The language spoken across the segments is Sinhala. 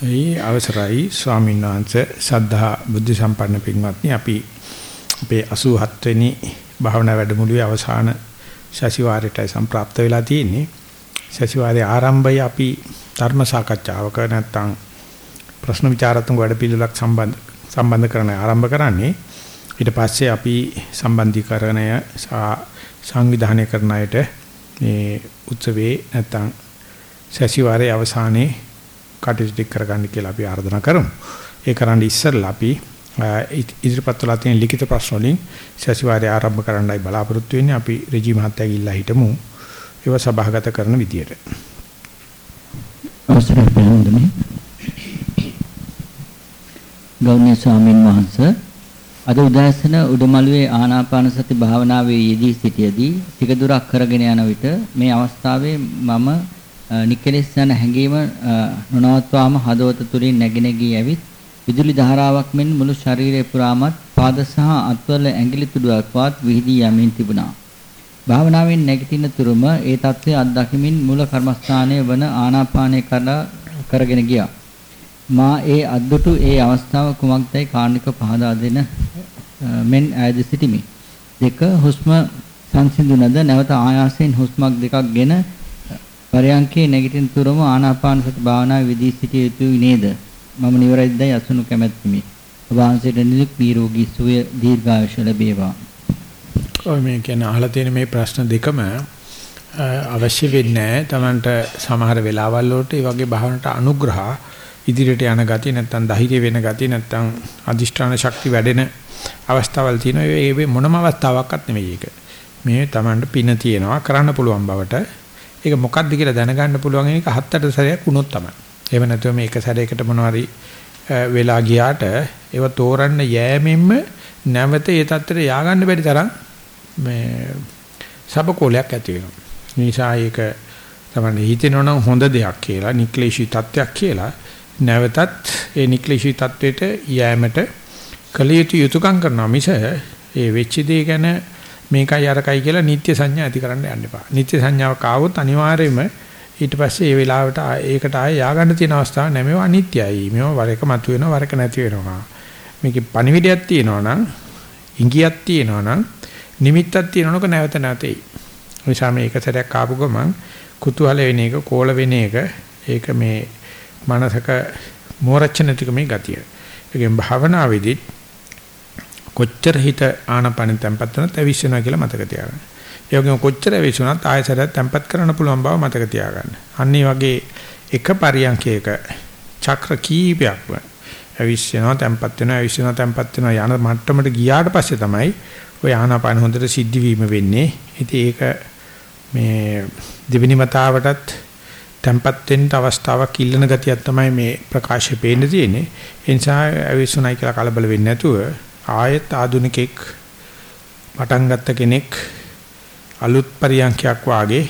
ඒ අවසරයි ස්වාමීන් වහන්සේ සද්ධා බුද්ධ සම්පන්න පින්වත්නි අපි අපේ 87 වෙනි භාවනා වැඩමුළුවේ අවසාන ශෂිවාරයටයි සම්ප්‍රාප්ත වෙලා තියෙන්නේ. ශෂිවාරයේ ආරම්භය අපි ධර්ම සාකච්ඡාවක නැත්තම් ප්‍රශ්න විචාරාත්මක වැඩපිළිවෙලක් සම්බන්ධ සම්බන්ධ කරන ආරම්භ කරන්නේ. ඊට පස්සේ අපි සම්බන්ධීකරණය සංවිධානය කරන අයට මේ උත්සවේ නැත්තම් ශෂිවාරයේ අවසානයේ කටයුතු ටික කරගන්න කියලා අපි ආරාධනා කරමු. ඒ කරන්න ඉස්සෙල්ලා අපි ඉදිරිපත් වෙලා තියෙන ලිඛිත ප්‍රශ්න වලින් සතිವಾರය ආරම්භ කරන්නයි බලාපොරොත්තු වෙන්නේ. අපි රජී මහත්තයා ගිහිල්ලා හිටමු. ඒව සභාගත කරන විදියට. අවසරයි පැහැදිලි. ගෞරවනීය ස්වාමින් වහන්සේ අද උදෑසන උඩමළුවේ ආනාපාන සති භාවනාවේ යෙදී සිටියේදී ටික දුරක් කරගෙන යන විට මේ අවස්ථාවේ මම නිකලෙස් යන හැඟීම නොනවත්වාම හදවත තුලින් නැగి නැගී ඇවිත් විදුලි ධාරාවක් මෙන් මුළු ශරීරය පුරාමත් පාද සහ අත්වල ඇඟිලි තුඩුවක්වත් විහිදී යමින් තිබුණා. භාවනාවෙන් නැගිටින තුරුම ඒ தත්ත්වය අත්දැකීමින් මුල කර්මස්ථානයේ වන ආනාපානය කරගෙන ගියා. මා ඒ අද්දුටු ඒ අවස්ථාව කුමක්දයි කාරණික පහදා දෙන මෙන් ඈද සිටිමි. දෙක හුස්ම සංසිඳුනද නැවත ආයාසයෙන් හුස්මක් දෙකක් ගෙන පරයන්කේ නැගිටින තුරම ආනාපාන සති භාවනාවේ විදී සිටිය යුතුයි නේද? මම නිවැරදිදයි අසුණු කැමැත්තෙමි. ඔබ වහන්සේට නිරුක් නිරෝගී සුවය දීර්ඝායුෂ ලැබේවා. ඔය මේ කියන අහලා තියෙන මේ ප්‍රශ්න දෙකම අවශ්‍ය වෙන්නේ Tamanට සමහර වෙලාවල් වලට මේ වගේ භාවනට අනුග්‍රහ ඉදිරියට යන ගතිය නැත්තම් ධෛර්ය වෙන ගතිය නැත්තම් අදිෂ්ඨාන ශක්තිය වැඩෙන අවස්ථාවල් තියෙනවා. ඒ මොනම අවස්ථාවක්වත් නෙවෙයි ඒක. මේ Tamanට පින තියෙනවා කරන්න පුළුවන් බවට ඒක මොකක්ද කියලා දැනගන්න පුළුවන් එක හත්තට සැරයක් වුණොත් තමයි. එහෙම නැත්නම් මේ එක සැරයකට මොනවාරි වෙලා ගියාට ඒව තෝරන්න යෑමෙන්ම නැවත ඒ தත්තර ය아가න්න බැරි තරම් මේ සබකෝලයක් ඇති වෙනවා. නිසා ඒක තමයි හිතෙනවනම් හොඳ දෙයක් කියලා නික්ලේශී தත්වයක් කියලා නැවතත් ඒ නික්ලේශී தත්වෙට යෑමට කලියුතු යුතුයකම් කරනවා මිස ඒ වෙච්ච දේ ගැන මේකයි අරකයි කියලා නිත්‍ය සංඥා ඇති කරන්න යන්න එපා. නිත්‍ය සංඥාවක් ආවොත් අනිවාර්යයෙන්ම ඊට පස්සේ ඒ වෙලාවට ඒකට ආයෙ ය아가න්න තියෙන අවස්ථාවක් නැහැ. මේවා අනිත්‍යයි. මේවා වර එක මතුවෙනවා වර එක නැති වෙනවා. මේකේ පණිවිඩයක් තියෙනවා නම් ඉංගියක් තියෙනවා නම් නිමිත්තක් තියෙනවනක නැවත නැතේ. නිසා මේ එක සැරයක් ආපු ගමන් කුතුහල වෙන එක, කෝල වෙන එක ඒක මේ මනසක මෝරච්ච නැතික මේ ගතිය. ඒකෙන් භාවනාවේදීත් කොච්චර හිත ආනපන තැම්පත් වෙනත් ඇවිස්සනවා කියලා මතක තියාගන්න. ඒ වගේම කොච්චර ඇවිස්සුණත් ආයසරයක් තැම්පත් කරන්න පුළුවන් බව මතක තියාගන්න. අන්න වගේ එක පරියන්කයක චක්‍ර කීපයක්ම ඇවිස්සනවා තැම්පත් වෙනවා ඇවිස්සනවා තැම්පත් වෙනවා යන මට්ටමට ගියාට පස්සේ තමයි ඔය ආනාපාන හොඳට සිද්ධ වීම වෙන්නේ. ඉතින් ඒක මේ දෙවෙනි මතාවටත් තැම්පත් වෙන්න අවස්ථාවක් ඉල්ලන ගතියක් තමයි මේ ප්‍රකාශය පේන්න තියෙන්නේ. ඒ නිසා ඇවිස්සුණයි කියලා කලබල වෙන්නේ නැතුව ආයෙත් ආදුනිකෙක් පටන් ගත්ත කෙනෙක් අලුත් පරියන්ඛයක් වාගේ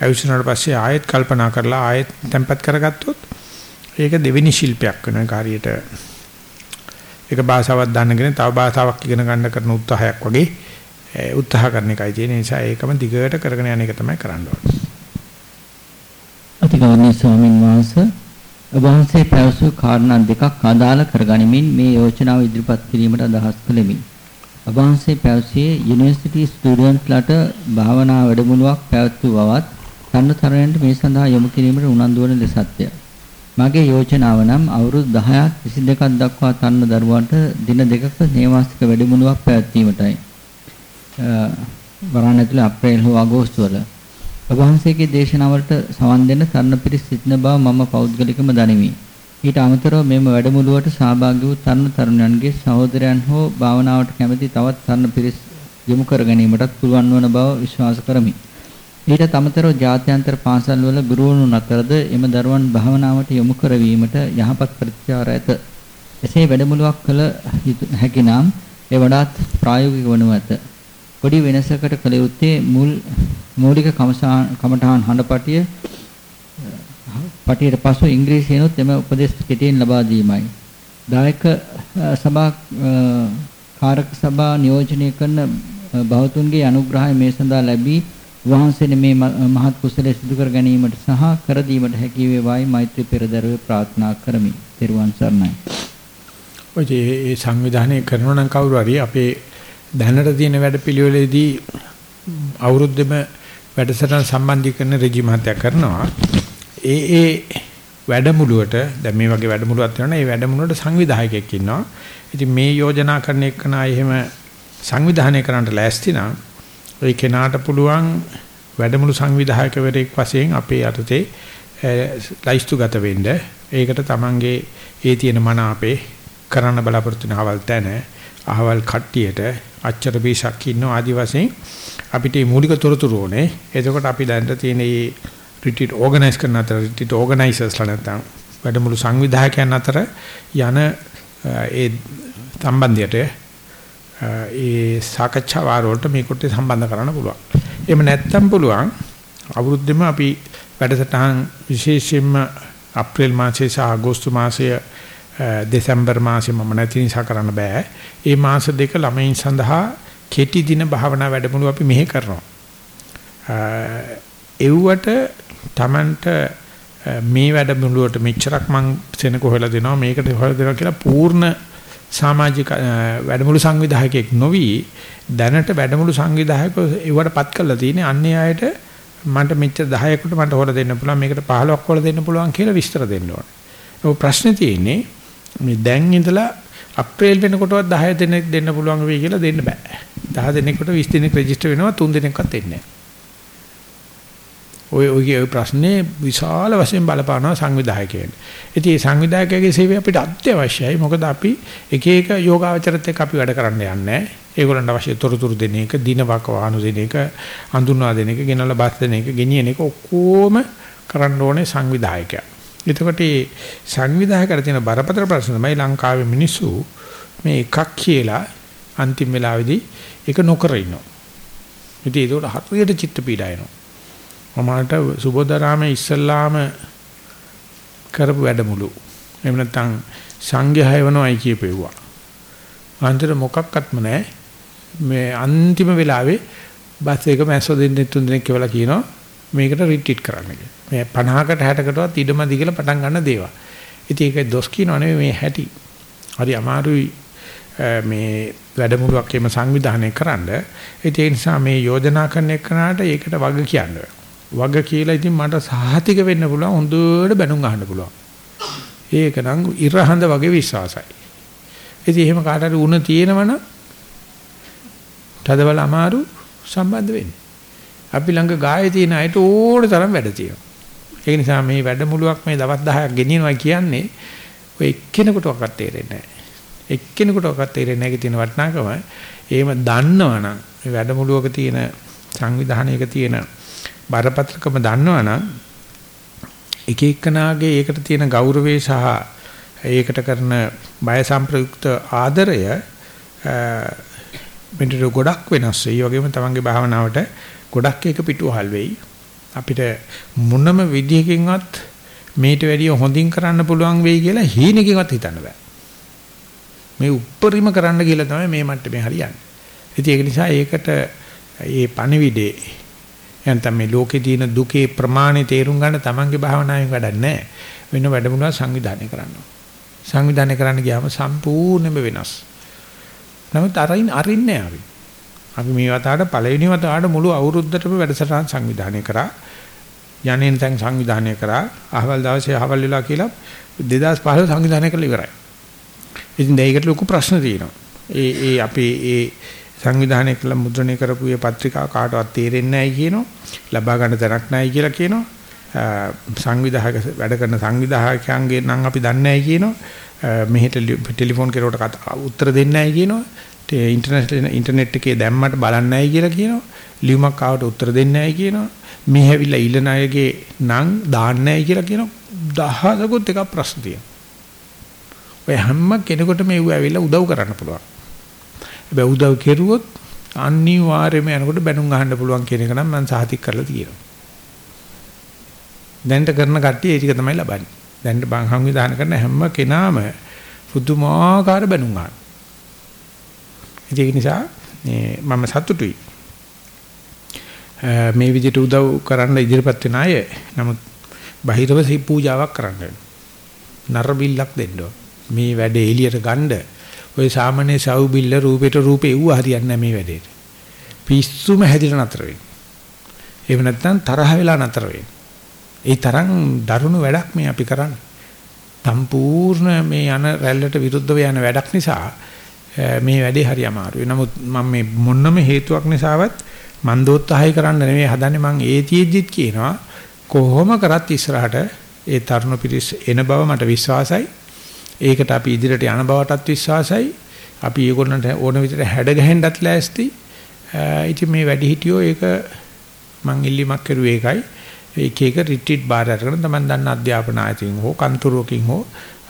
ඇවිස්සුනාට පස්සේ ආයෙත් කල්පනා කරලා ආයෙත් tempat කරගත්තොත් ඒක දෙවෙනි ශිල්පයක් වෙනවා කාරියට ඒක භාෂාවක් දන්නගෙන තව භාෂාවක් ඉගෙන ගන්න කරන උත්සාහයක් වගේ උත්සාහ කරන එකයි තියෙන නිසා ඒකම දිගට කරගෙන යන එක තමයි කරන්න ඕනේ. අතිගෞරවනීය ස්වාමින් වහන්සේ වහන්සේ පැවසූ කාරණා දෙකක් අදාළ කරගනිමින් මේ යෝජනාව ඉදිරිපත් කිරීමට අදහස් කළෙමි. වහන්සේ පැවසියේ යුනිවර්සිටි ස්ටුඩන්ට්ලාට භාවනා වැඩමුළුවක් පැවැත්වූ බවත් තරුණතරයන්ට මේ සඳහා යොමු කිරීමට උනන්දු වන ලෙසත්ය. මගේ යෝජනාව නම් අවුරුදු 10ක් 22ක් දක්වා තරුණ දරුවන්ට දින දෙකක නේවාසික වැඩමුළුවක් පැවැත්වීමටයි. වරණ ඇතුළේ අප්‍රේල් හෝ අගෝස්තු වල වහන්සේගේ දේශනාවලට සවන් දෙන්න තරුණ පිරිස් සිටින බව මම පෞද්ගලිකව දනිමි. ඊට අමතරව මෙම වැඩමුළුවට සහභාගී වූ තරුණ තරුණයන්ගේ සහෝදරයන් හෝ භාවනාවට කැමති තවත් තරුණ පිරිස් යොමු කර ගැනීමටත් පුළුවන් වන බව විශ්වාස කරමි. ඊට අමතරව ජාත්‍යන්තර පාසල් වල ගුරුවරුන් අතරද එම දරුවන් භාවනාවට යොමු කරවීමට යහපත් ප්‍රතිචාර ඇත. එසේ වැඩමුළුවක් කළ හැකි නම් ඒ වඩාත් ප්‍රායෝගික වනු ඇත. පොඩි වෙනසකට කළ යුත්තේ මුල් මූලික කමඨාන් හඬපටිය පටියට පසු ඉංග්‍රීසියෙන්ුත් එම උපදේශ කෙටියෙන් ලබා දීමයි. දායක සභා කාරක සභා නියෝජනය කරන බෞතුන්ගේ අනුග්‍රහය මේ සඳහා ලැබී වහන්සේ මේ මහත් කුසලයේ සිදු කර ගැනීමට සහ කර දීමට හැකි වේවායි මෛත්‍රී පෙරදරුවේ ප්‍රාර්ථනා කරමි. ත්වන් සරණයි. ඔය ඒ සංවිධානය කරනවා නම් කවුරු හරි අපේ දැනට තියෙන වැඩපිළිවෙලේදී අවුරුද්දෙම වැඩසටහන් සම්බන්ධීකරණ රෙජි මහත්තයා කරනවා. ඒ ඒ වැඩමුළුවට දැන් මේ වගේ වැඩමුළුවක් තියෙනවා. ඒ වැඩමුළුවට සංවිධායකයෙක් ඉන්නවා. ඉතින් මේ යෝජනා කරන එක්කන එහෙම සංවිධානය කරන්නට ලෑස්ති නම් ඒ කෙනාට පුළුවන් වැඩමුළු සංවිධායකවරයෙක් වශයෙන් අපේ යටතේ ලයිස්තුගත වෙන්න. ඒකට තමන්ගේ ඒ තියෙන මන අපේ කරන්න බලාපොරොත්තු වෙන අවල් තැන අහවල් කට්ටියට අච්චර බීසක් ඉන්න ආදි වශයෙන් අපිට මේ මූලික තොරතුරු ඕනේ. එතකොට අපි දැනට තියෙන මේ රිට්‍රීට් ඕගනයිස් කරන අතර රිට්‍රීට් ඕගනයිසර්ස්ලා නැත්නම් වැඩමුළු සංවිධායකයන් අතර යන ඒ සම්බන්ධයට ඒ සාකච්ඡා වාරවලට මේකට සම්බන්ධ කරන්න පුළුවන්. එහෙම නැත්නම් පුළුවන් අවුරුද්දෙම අපි වැඩසටහන් විශේෂයෙන්ම අප්‍රේල් මාසයේ සහ අගෝස්තු මාසයේ දෙසැම්බර් මාසෙ මම නැති නිසා කරන්න බෑ. ඒ මාස දෙක ළමයින් සඳහා කෙටි දින භාවනා වැඩමුළු අපි මෙහෙ කරනවා. එව්වට Tamanට මේ වැඩමුළුවට මෙච්චරක් මං සෙනක හොයලා දෙනවා මේකට හොයලා දෙනවා කියලා පූර්ණ සමාජික වැඩමුළු සංවිධායකයෙක් නොවි දැනට වැඩමුළු සංවිධායකව ඒවට පත් කරලා තියෙන්නේ අන්නේ අයට මන්ට මෙච්චර 10කට මන්ට හොර දෙන්න පුළුවන් මේකට 15ක් හොර දෙන්න පුළුවන් කියලා විස්තර දෙන්න ඕනේ. ඔය ප්‍රශ්නේ තියෙන්නේ මේ දැන් ඉඳලා අප්‍රේල් වෙනකොටවත් 10 දෙනෙක් දෙන්න පුළුවන් වෙයි කියලා දෙන්න බෑ. 10 දෙනෙකුට 20 දෙනෙක් රෙජිස්ටර් වෙනවා 3 දෙනෙක්වත් එන්නේ නැහැ. ඔය ඔය ප්‍රශ්නේ විශාල වශයෙන් බලපානවා සංවිධායකයන්. ඉතින් මේ සංවිධායකයාගේ සේවය අපිට අත්‍යවශ්‍යයි. මොකද අපි එක එක යෝගාවචරත් එක්ක අපි වැඩ කරන්න යන්නේ. ඒගොල්ලන්ට අවශ්‍ය තොරතුරු දෙන එක, දිනවක වාහන දෙන එක, හඳුන්වා දෙන එක, ගෙනල්ලා බස් දෙන එක, ගෙනියන එක ඔක්කොම කරන්න ඕනේ සංවිධායකයා. එතකොට මේ සංවිධායකයට තියෙන බරපතල ප්‍රශ්න තමයි ලංකාවේ මිනිස්සු මේ එකක් කියලා අන්තිම වෙලාවේදී ඒක නොකර ඉන්නවා. ඉතින් ඒකට හරියට චිත්ත පීඩා එනවා. මමකට සුබෝධරාමේ ඉස්සල්ලාම කරපු වැඩමුළු. එහෙම නැත්නම් සංඝයා හැවනවයි කියපෙව්වා. අන්තර මොකක්වත්ම නැහැ. මේ අන්තිම වෙලාවේ බස් එක මැස්සෝ දෙන්නේ තුන් දෙනෙක් කියලා කියනවා මේකට රිට්‍රීට් කරන්න කියලා. මේ 50කට 60කටවත් ඉඩමදි කියලා පටන් ගන්න දේවල්. ඉතින් ඒක දොස් කියනව නෙවෙයි මේ හැටි. හරි අමාරුයි මේ වැඩමුළුවක් එම සංවිධානය කරන්න. ඒ නිසා මේ යෝජනා කරන එකනට ඒකට වග කියන්නේ. වග කියලා ඉතින් මට සහතික වෙන්න පුළුවන් හොඳට බැනුම් අහන්න පුළුවන්. ඒක නම් ඉරහඳ වගේ විශ්වාසයි. ඉතින් එහෙම කාට හරි උණ තියෙනවනම් තදවල අමාරු සම්බන්ධ වෙන්නේ. අපි ළඟ ගායේ තියෙන අයට ඕන තරම් වැඩ තියෙනවා. ඒ නිසා මේ වැඩමුළුවක් මේ දවස් 10ක් ගෙනියනවා කියන්නේ ඔය එක්කෙනෙකුටවත් තේරෙන්නේ නැහැ. එක්කෙනෙකුටවත් තේරෙන්නේ නැහැ කියන වටිනාකම. එහෙම දන්නවනම් මේ වැඩමුළුවක තියෙන සංවිධානයක තියෙන බරපතලකම දන්නවනම් එක එක්කනාගේ ඒකට තියෙන ගෞරවය සහ ඒකට කරන බය සම්ප්‍රයුක්ත ආදරය මෙතන ගොඩක් වෙනස් වෙයි. ඒ වගේම තමන්ගේ භාවනාවට ගොඩක් එක පිටුවහල් වෙයි. අපිට මොනම විදියකින්වත් මේට වැඩිය හොඳින් කරන්න පුළුවන් වෙයි කියලා හීනකින්වත් හිතන්න බෑ. මේ උප්පරිම කරන්න කියලා තමයි මේ මට්ටමේ හරියන්නේ. ඉතින් ඒක නිසා ඒකට ඒ පණිවිඩේ නැත්නම් මේ ලෝකේ තියෙන දුකේ ප්‍රමාණය තේරුම් ගන්න තමන්ගේ භාවනාවෙන් වැඩක් නැහැ. වෙන වැඩමුළුවක් සංවිධානය කරන්න. සංවිධානය කරන්න ගියාම සම්පූර්ණයෙන්ම වෙනස්. නමුත් අරින් අරින්නේ අපි. අපි මේ වතාවට පළවෙනි වතාවට මුළු අවුරුද්දටම වැඩසටහන් සංවිධානය කරා. යන්නේ නැත්නම් සංවිධානය කරා. අහවල් දවසේ අහවල් වෙලා කියලා 2015 සංවිධානය කරලා ඉවරයි. ඉතින් ඒකට ලොකු ප්‍රශ්න තියෙනවා. ඒ ඒ අපේ ඒ සංවිධානය කළ මුද්‍රණය කරපු මේ පත්‍රිකාව කාටවත් තේරෙන්නේ නැහැ කියනවා. ලබා ගන්න තැනක් නැහැ කියලා කියනවා. සංවිධායක වැඩ කරන සංවිධායකයන්ගේ නම් අපි දන්නේ නැහැ කියනවා. මෙහෙට ටෙලිෆෝන් කෙරුවට උත්තර දෙන්නේ නැහැ කියනවා. ඉන්ටර්නෙට් ඉන්ටර්නෙට් එකේ දැම්මට බලන්නේ නැහැ කියලා කියනවා. ලියුමක් ආවට උත්තර දෙන්නේ නැහැ කියනවා. මේ හැවිලා ඉල්ලන අයගේ නම් දාන්නේ නැහැ කියලා කියනවා. දහසකුත් එකක් ප්‍රශ්න තියෙනවා. ඔය හැම කෙනෙකුටම මේව ඇවිල්ලා උදව් කරන්න පුළුවන්. හැබැයි උදව් කෙරුවොත් අනිවාර්යයෙන්ම යනකොට බැනුම් අහන්න පුළුවන් කියන එක නම් මම සාහිතික කරලා තියෙනවා. දැන්ට කරන කට්ටිය ඒ ටික තමයි ලබන්නේ. දැන්ට බං සංවිධානය කරන හැම කෙනාම පුදුමාකාර බැනුම් අහන. ඒක නිසා මම සතුටුයි. මේ විදිහට උදව් කරන්න ඉදිරිපත් වෙන අය නමුත් බහිරව සී පූජාවක් කරන්න. නර බිල්ලක් දෙන්න මේ වැඩේ එළියට ගන්න ඔය සාමාන්‍ය සව් බිල්ල රූපෙට රූපේ එව්ව හරියන්නේ නැහැ මේ වැඩේට. පිස්සුම හැදිලා නතර වෙන්න. එහෙම නැත්නම් තරහ වෙලා නතර වෙන්න. ඒ තරම් දරුණු වැඩක් මේ අපි කරන්නේ. සම්පූර්ණ මේ යන රැල්ලට විරුද්ධව යන වැඩක් නිසා මේ වැඩේ හරි අමාරුයි. නමුත් මම මේ මොන්නම හේතුවක් නිසාවත් මන් දෝත්සහය කරන්න නෙමෙයි හදන්නේ මං ඒතිෙද්දිත් කියනවා කොහොම කරත් ඉස්සරහට ඒ තරුණ පිරිස් එන බව මට විශ්වාසයි. ඒකට අපි ඉදිරියට යන බවටත් විශ්වාසයි. අපි ඒගොල්ලන්ට ඕන විදිහට හැඩ ගැහෙන්නත් ලෑස්ති. ඉතින් මේ වැඩි හිටියෝ ඒක මං ඉල්ලීමක් කරුවේ ඒකයි. එක එක රිට්‍රීට් බාර් අරගෙන තමයි දන්න අධ්‍යාපන ආයතනකින් හෝ කන්තුරුවකින් හෝ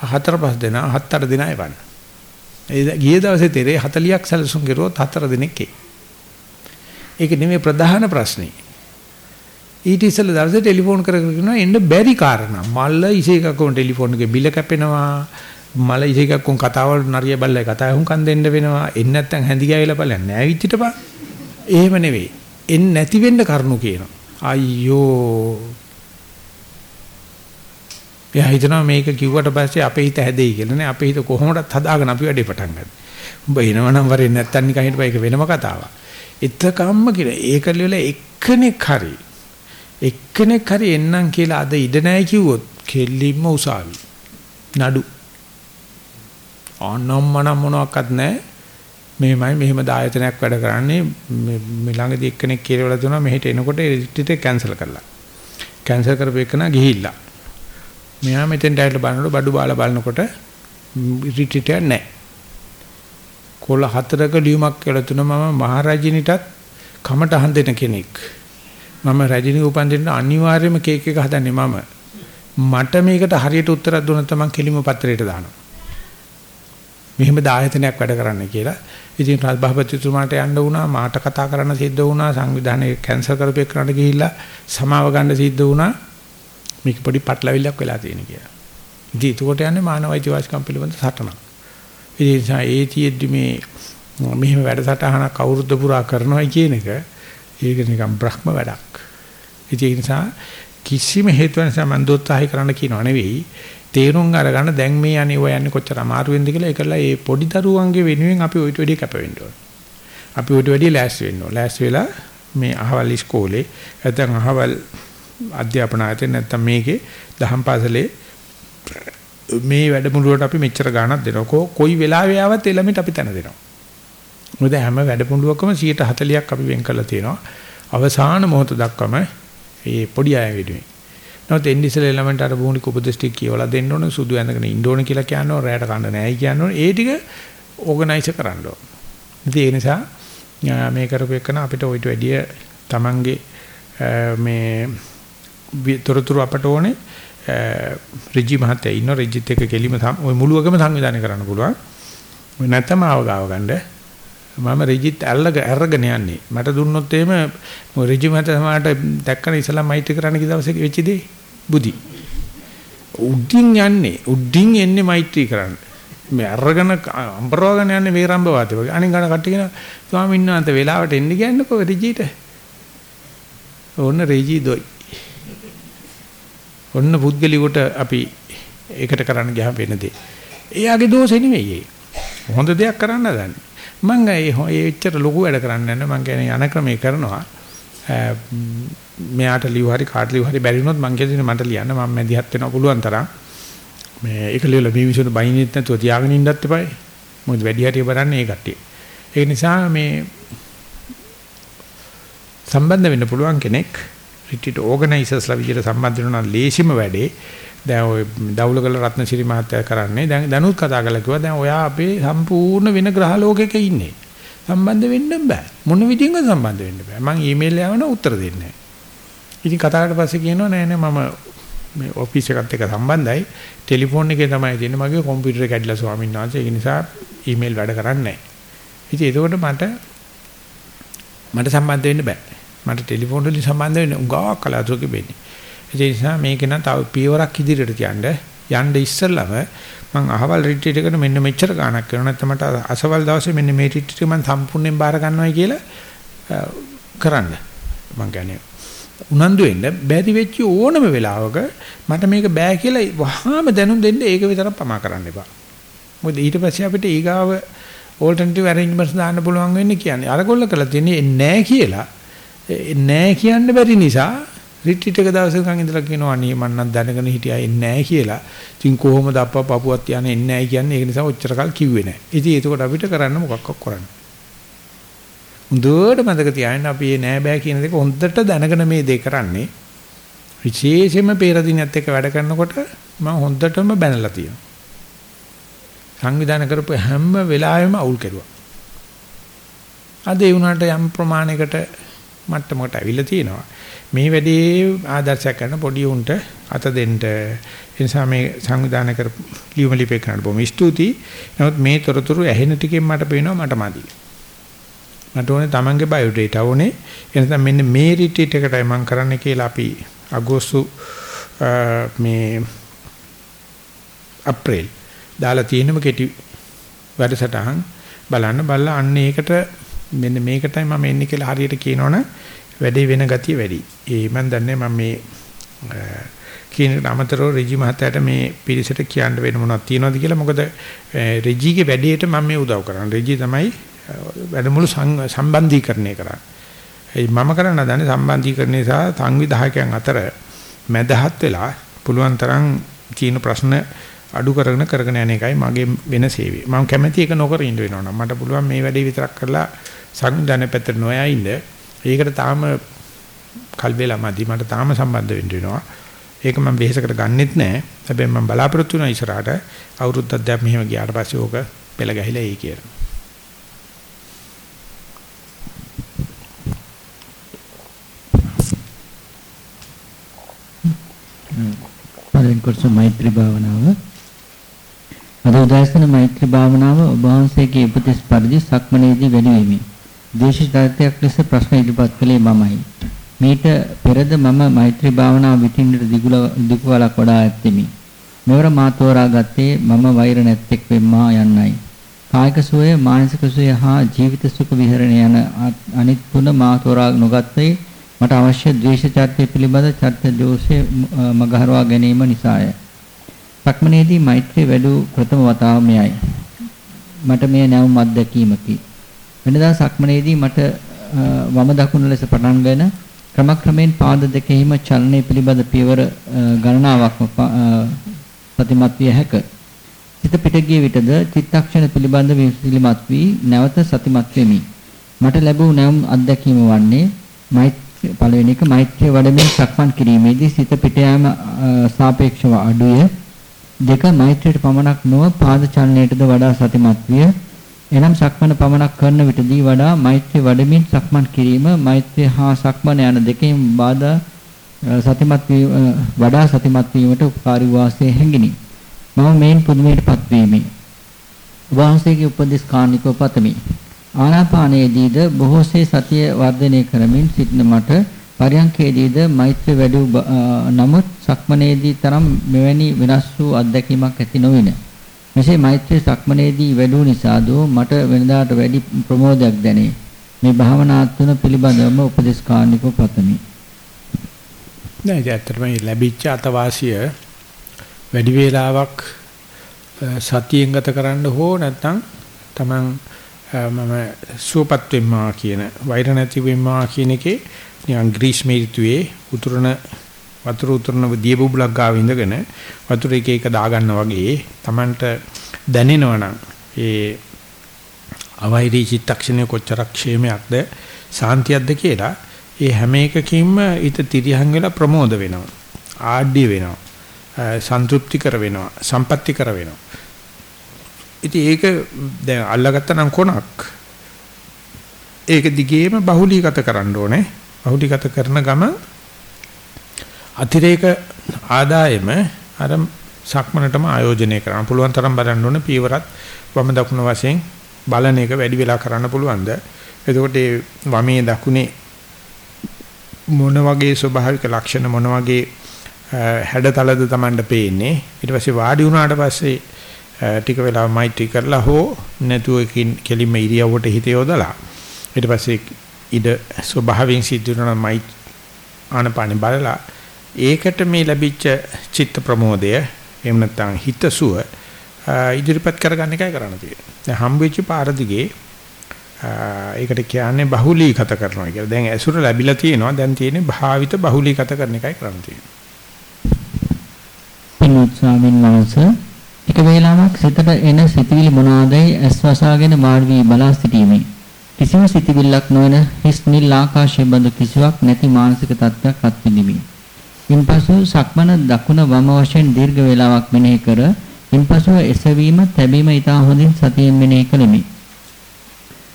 හතර පහ දෙනා හත් අට දෙනා එවන්න. ඒ ගිය දවසේ තෙරේ 40ක් සැලසුම් කරුවොත් හතර දිනක් ඒ. ඒක නෙමෙයි ප්‍රධාන ප්‍රශ්නේ. ඊට ඉස්සෙල්ලා දවසේ ටෙලිෆෝන් කර කර කියනවා එන්න බැරි කාරණා. මල්ල ඉසේකක්කෝන් ටෙලිෆෝන් එකේ බිල කැපෙනවා. මල ඉසේකක්කෝන් කතාවල් නරිය බල්ලයි කතා වුන් දෙන්න වෙනවා. එන්න නැත්තම් හැඳි ගෑවිලා බලන්න නෑ විච්චිට බා. එහෙම නෙවෙයි. එන්න නැති වෙන්න කරුණු කියනවා. අයියෝ එයා හිතනවා මේක කිව්වට පස්සේ අපේ හිත හැදෙයි කියලා නේ අපේ හිත කොහොමදත් හදාගෙන අපි වැඩේ පටන් ගන්න. උඹ එනවනම් වරෙන් නැත්තම් නිකන් හිටපයි ඒක වෙනම කතාවක්. එතකම්ම කියලා ඒක ලියලා එක්කෙනෙක් හරි එක්කෙනෙක් හරි එන්නම් කියලා අද ඉඩ නැහැ කිව්වොත් කෙල්ලින්ම උසාවි. නඩු. ආනම්මන මොනවත් නැහැ. මෙහෙමයි මෙහෙම දායතනයක් වැඩ කරන්නේ මේ ළඟදී එක්කෙනෙක් කියලා දුන්නා මෙහෙට එනකොට රිට්‍රීට් එක කැන්සල් කරලා. කැන්සල් කරපේකන ගිහිල්ලා. මෙයා මෙතෙන්ට ඇවිල්ලා බලනකොට බඩු බාලා බලනකොට රිට්‍රීට් එක නැහැ. කොළ හතරක ලියුමක් කියලා තුන මම මහරජිනිටත් කමට හඳෙන කෙනෙක්. මම රජිනී උපන්දින්න අනිවාර්යයෙන්ම කේක් එක හදන්නේ මම. මට මේකට හරියට උත්තරයක් දුන්නොත් මම කෙලිම පත්‍රයට දානවා. මෙහෙම දායතනයක් වැඩ කරන්න කියලා. ඉතින් රාජභාපතිතුමාට යන්න වුණා මාට කතා කරන්න සිද්ධ වුණා සංවිධානයේ කැන්සල් කරපේ කරන්න ගිහිල්ලා සමාව ගන්න සිද්ධ වුණා. මේක පොඩි පටලවිල්ලක් වෙලා තියෙන කියලා. ඉතින් ඒකට යන්නේ මානව අයිතිවාසිකම් පිළිබඳ සටනක්. ඒ නිසා ඒතියෙද්දි මේ මෙහෙම වැඩසටහනක් අවුරුද්ද පුරා කරනවා කියන එක ඒක නිකන් බ්‍රහ්ම වැඩක්. ඒ නිසා කිසිම හේතුවක් නිසා මම දොත්සහය කරන්න කියනව නෙවෙයි. තේරුම් අරගන්න දැන් මේ යන්නේ ඔය යන්නේ කොච්චර අමාරු වෙන්ද කියලා ඒකලා ඒ පොඩි දරුවන්ගේ වෙනුවෙන් අපි ඔයිට වැඩි කැප වෙන්න ඕන. අපි ඔයිට වැඩි ලෑස්ති වෙන්න ඕන. ලෑස්ති වෙලා මේ අහවල් ඉස්කෝලේ නැත්නම් අහවල් අධ්‍යාපන ආයතන නැත්නම් මේකේ දහම් පාසලේ මේ වැඩමුළුවට අපි මෙච්චර ගාණක් දෙනවා. කොයි වෙලාවෙ ආවත් එළමිට අපි තන දෙනවා. මොකද හැම වැඩමුළුවකම 140ක් අපි වෙන් කරලා තියෙනවා. අවසාන මොහොත දක්වාම මේ පොඩි අය වෙනුවෙන්. නමුත් එන්ඩිසල එලමන්ට් අර භූමික උපදේශ ටික කියවලා දෙන්න ඕන සුදු ඇඳගෙන ඉන්න ඕන කියලා කියනවා රැයට කන්න නැහැ කියනවා ඒ ටික ඕගනයිස් කරන්න ඕන. ඉතින් ඒ නිසා මේ කරපු එකන අපිට ඔයිට වැඩිය Tamange මේ තොරතුරු අපට ඕනේ රිජි මහත්තයා ඉන්න රිජිත් එක කෙලිම ඔය මුලුවකම සංවිධානය කරන්න පුළුවන්. ඔය නැත්තම ආව ගාව ගන්න. මම රිජිත් ඇල්ලග අරගෙන යන්නේ. මට දුන්නොත් එහෙම රිජි මහත්තයා සමහරට දැක්කන ඉස්සලා මයිට් කරන්න කි දවසේ වෙච්ච දේ. බුදි. උඩින් යන්නේ උඩින් එන්නේ මෛත්‍රී කරන්න. මේ අරගෙන අම්බරවගෙන යන්නේ වේරම්බ වාතේ වගේ. අනික ගන්න කට්ටිය කියන ස්වාමීන් වහන්සේ වෙලාවට එන්න කියන්නකෝ රිජීට. ඕන්න රිජී දොයි. ඔන්න පුද්ගලිකට අපි ඒකට කරන්න ගියාම වෙන දේ. එයාගේ දෝෂෙ නෙවෙයි හොඳ දෙයක් කරන්න හදන්නේ. මම ඒ එච්චර ලොකු වැඩ කරන්නේ නැහැ. මම කියන්නේ යන ක්‍රමේ කරනවා. මෙයාට ලියු හරි කාට ලියු හරි බැරි වුණොත් මං කියන්නේ මට ලියන්න මම මැදිහත් වෙන්න පුළුවන් තරම් මේ ඒක ලියලා මේ විසුණු බයිනෙත් නැතුව තියාගෙන ඉන්නත් එපායි මොකද වැඩි හරිය බලන්නේ ඒ කට්ටිය ඒ නිසා මේ සම්බන්ධ වෙන්න පුළුවන් කෙනෙක් රිට්‍රීට් ඕගනයිසර්ස්ලා විදිහට සම්බන්ධ වෙනවා ලේසිම වැඩේ. දැන් ඔය දවුලකල රත්නසිරි මහත්තයා කරන්නේ. දැන් දනුත් කතා කරලා කිව්වා දැන් ඔයා අපේ සම්පූර්ණ වෙන ග්‍රහ ලෝකයක ඉන්නේ. සම්බන්ධ වෙන්න බෑ. මොන විදිහෙන්ද සම්බන්ධ වෙන්න බෑ. මං ඊමේල් යවන උත්තර දෙන්නේ. නැහැ ඉතින් කතා කරලා පස්සේ කියනවා නෑ නෑ මම මේ ඔෆිස් එකත් එක්ක සම්බන්ධයි. ටෙලිෆෝන් එකේ තමයි තියෙන්නේ. මගේ කම්පියුටර් එක කැඩිලා ස්වාමීන් වහන්සේ. ඒ නිසා ඊමේල් වැඩ කරන්නේ නෑ. ඉතින් ඒකෝට මට මට සම්බන්ධ වෙන්න බෑ. මට ටෙලිෆෝන් වලින් සම්බන්ධ වෙන්න උගාවක් කලාතුරකින් වෙන්නේ. ඒ නිසා මේක නම් තව පියවරක් ඉදිරියට තියන්න යන්න ඉස්සෙල්ලම මම අහවල් රිට්‍රීට් එකට මෙන්න මෙච්චර ගාණක් කරනවා නැත්නම් මට අසවල් දවසේ මෙන්න මේ රිට්‍රීට් එක මම සම්පූර්ණයෙන් බාර ගන්නවායි කියලා කරන්න. මං කියන්නේ උනන්දු වෙන්න බැරි වෙච්ච ඕනම වෙලාවක මට මේක බෑ කියලා වහාම දැනුම් දෙන්න ඒක විතරක් පමා කරන්න එපා. මොකද ඊට පස්සේ අපිට ඊගාව ඕල්ටර්නටිව් අරේන්ජ්මන්ට්ස් දාන්න පුළුවන් වෙන්නේ කියන්නේ අරගොල්ල කළා තියෙන්නේ නෑ කියලා නෑ කියන්න බැරි නිසා රිට්‍රීට් එක දවසකන් ඉඳලා කියනවා අනේ මං නම් දැනගෙන හිටියා එන්නේ නැහැ කියලා. ඉතින් කොහොමද අප්පා පපුවක් තියන්නේ එන්නේ නැහැ කියන්නේ ඒක නිසා ඔච්චර කල් කිව්වේ නැහැ. ඉතින් ඒකකොට අපිට කරන්න මොකක්වත් කරන්න. හොඳට මතක තියාගන්න අපි මේ නෑ බෑ කියන දේ හොඳට දැනගෙන මේ දේ කරන්නේ. විශේෂයෙන්ම පෙරදිනත් එක්ක වැඩ කරනකොට මම හොඳටම බැනලා තියෙනවා. සංවිධානය කරපු හැම වෙලාවෙම අවුල් කෙරුවා. අද ඒ වුණාට යම් ප්‍රමාණයකට මට්ටමකට ඇවිල්ලා තියෙනවා. මේ වැඩේ ආදර්ශයක් කරන පොඩි උන්ට අත දෙන්න. ඒ නිසා මේ සංවිධානය කර ලියුම ලිපේ කරන්න බොහොම ස්තුතියි. නමුත් මේ තොරතුරු ඇහෙන ටිකෙන් මට පේනවා මට මදි. මට ඕනේ Tamange බයෝඩේටා ඕනේ. එනසම් මෙන්න මේ රිට්‍රීට් එකටයි මම කරන්න කියලා අපි අගෝස්තු මේ අප්‍රේල් දාලා තියෙනම කෙටි වැඩසටහන් බලන්න බලලා අන්න ඒකට මෙන්න මේකටයි මම එන්නේ කියලා හරියට කියනවනේ වැඩේ වෙන ගතිය වැඩි. ඒ මම දන්නේ මම මේ කියන අමතරව රෙජි මහත්තයාට මේ පිරිසට කියන්න වෙන මොනවද තියෙනවද කියලා මොකද රෙජිගේ වැඩේට මම මේ උදව් කරන්නේ. රෙජි තමයි වැඩමුළු සම්බන්ධීකරණය කරන්නේ. ඒ මම කරන්න දන්නේ සම්බන්ධීකරණය සහ සංවිධායකයන් අතර මැදහත් වෙලා පුළුවන් තරම් කියන ප්‍රශ්න අඩු කරගෙන කරගෙන යන එකයි මගේ වෙන සේවය. මම කැමැති ඒක නොකර ඉන්න වෙනවා මට පුළුවන් මේ වැඩේ විතරක් කරලා සංවිධානය පැත්තට නොයා ඉන්න ඒකට තාම කල් වේලා මදි මට තාම සම්බන්ධ වෙන්න වෙනවා. ඒක මම වෙහෙසකට ගන්නෙත් නෑ. හැබැයි මම බලාපොරොත්තු වෙනවා ඉස්සරහට අවුරුද්දක් දැන් මෙහෙම ගියාට පස්සේ ඕක පෙළ ගැහිලා එයි කියලා. පළවෙනි කොටස මෛත්‍රී භාවනාව. අද උදෑසන මෛත්‍රී භාවනාව ඔබ වහන්සේගේ උපදෙස් පරිදි සක්මනේදී වැඩි වෙමි. දේශිතාර්ථයක් ලෙස ප්‍රශ්න ඉදිරිපත් කළේ මමයි. මීට පෙරද මම මෛත්‍රී භාවනාව විටින්ට දිගුවලක් වඩා ඇත්තෙමි. මෙවර මා තෝරාගත්තේ මම වෛර නැත්තෙක් වෙම්මා යන්නයි. කායික සුවය, මානසික සුවය හා ජීවිත සුඛ විහරණය යන අනිත් තුන මා තෝරා නොගත්තේ මට අවශ්‍ය ද්වේෂ චර්ත්‍ය පිළිබඳ චර්ත්‍ය දෝෂය මගහරවා ගැනීම නිසාය. සක්මනේදී මෛත්‍රී වැඩු ප්‍රථම වතාව මෙයයි. මට මේ නැවුම් අත්දැකීමකි. වෙනදා සක්මනේදී මට වම දකුණ ලෙස පටන්ගෙන ක්‍රමක්‍රමයෙන් පාද දෙකෙහිම චලනය පිළිබඳ පියවර ගණනාවක්ම ප්‍රතිමත් විය හැක. සිත පිට ගිය විටද චිත්තක්ෂණ පිළිබඳ විසිලිමත් වී නැවත සතිමත් වෙමි. මට ලැබූ නැවුම් අත්දැකීම වන්නේ මෛත්‍රී පළවෙනි එක මෛත්‍රිය වඩමින් සක්මන් කිරීමේදී සිත පිට යාම සාපේක්ෂව අඩුය. දෙක මෛත්‍රියට පමණක් නොව පාද චලනයටද වඩා සතිමත් විය. එනම් සක්මන පමණක් කරන විටදී වඩා මෛත්‍රිය වඩමින් සක්මන් කිරීම මෛත්‍රිය හා සක්මන යන දෙකෙන් බාධා සතිමත් වඩා සතිමත් වීමට උපකාරී වාසයේ හැඟිනි. මම මේන් පුදුමයටපත් වීමි. වහන්සේගේ උපදෙස් කාණිකව පතමි. ආනාපානයේදීද බොහෝසේ සතිය වර්ධනය කරමින් සිටින මට පරියන්කේදීද මෛත්‍රිය වැඩි නමුත් සක්මනේදී තරම් මෙවැනි වෙනස් වූ අත්දැකීමක් ඇති නොවිනේ. මෙසේ මෛත්‍රී සක්මනේදී වැඩුව නිසාද මට වෙනදාට වැඩි ප්‍රමෝදයක් දැනේ. මේ භාවනා තුන පිළිබඳවම උපදේශ කාණිකව පතමි. නෑ ඇත්තටම ලැබිච්ච අතවාසිය වැඩි වේලාවක් සතියෙන් ගත කරන්න හෝ නැත්නම් Taman මම සුවපත් වෙම්මා කියන වෛර නැති වෙම්මා කියන එකේ නිකන් ග්‍රීස්ම ඍතුවේ උතුරන වතුර උතුරන දිය බුබුලක් ගාව ඉඳගෙන වතුර එක එක දාගන්න වගේ Tamanට දැනෙනවනම් ඒ අවෛරී චිත්තක්ෂණය කොච්චර ക്ഷേමයක්ද සාන්තියක්ද කියලා ඒ හැම එකකින්ම ඊට තිරියහන් වෙලා ප්‍රමෝද වෙනවා ආඩ්‍ය වෙනවා සන්තුෂ්ටි කර වෙනවා සම්පත්‍ති කර වෙනවා. ඉතින් ඒක දැන් අල්ලගත්තා නම් කොනක්? ඒක දිගේම බහුලීගත කරන්න ඕනේ. බහුලීගත කරන ගම අතිරේක ආදායම අර සක්මනටම ආයෝජනය කරන්න පුළුවන් තරම් බලන්න ඕනේ. පීවරත් වම දකුණ වශයෙන් බලන එක වැඩි වෙලා කරන්න පුළුවන්ද? එතකොට ඒ වමේ දකුණේ මොන වගේ ස්වභාවික ලක්ෂණ මොන වගේ හැඩතලද Tamanට පේන්නේ? ඊට පස්සේ වාඩි වුණාට පස්සේ ටික වෙලා මෛත්‍රී කරලා හෝ නැතුව කෙලින්ම ඉරියව්වට හිත යොදලා ඊට පස්සේ ඉද ස්වභාවයෙන් සිද්ධ වෙනමයි ආනපානෙ බලලා ඒකට මේ ලැබිච්ච චිත්ත ප්‍රමෝදය එහෙම නැත්නම් හිතසුව ඉදිරිපත් කරගන්න එකයි කරන්න තියෙන්නේ. දැන් හම්බෙච්ච පාර දිගේ ඒකට කියන්නේ බහුලීගත කරනවා කියලා. දැන් ඇසුර ලැබිලා තියෙනවා. දැන් තියෙන්නේ භාවිත බහුලීගත කරන එකයි කරන්න තියෙන්නේ. පින්වත් ස්වාමීන් වහන්සේ එක වේලාවක් සිතට එන සිතවිලි මොනවාදයි ඇස් වසාගෙන මාර්ග වී බලා සිටීමේ කිසිම සිතවිල්ලක් නොවන හිස් නිල් ආකාශයේ බඳු කිසිවක් නැති මානසික තත්ත්වයක් අත්විඳිමි. ඉන්පසු සක්මන දකුණ වම වශයෙන් දීර්ඝ වේලාවක් මෙනෙහි කර ඉන්පසු එසවීම තැබීම ඊට හොඳින් සතියෙන් මෙනෙහි කළෙමි.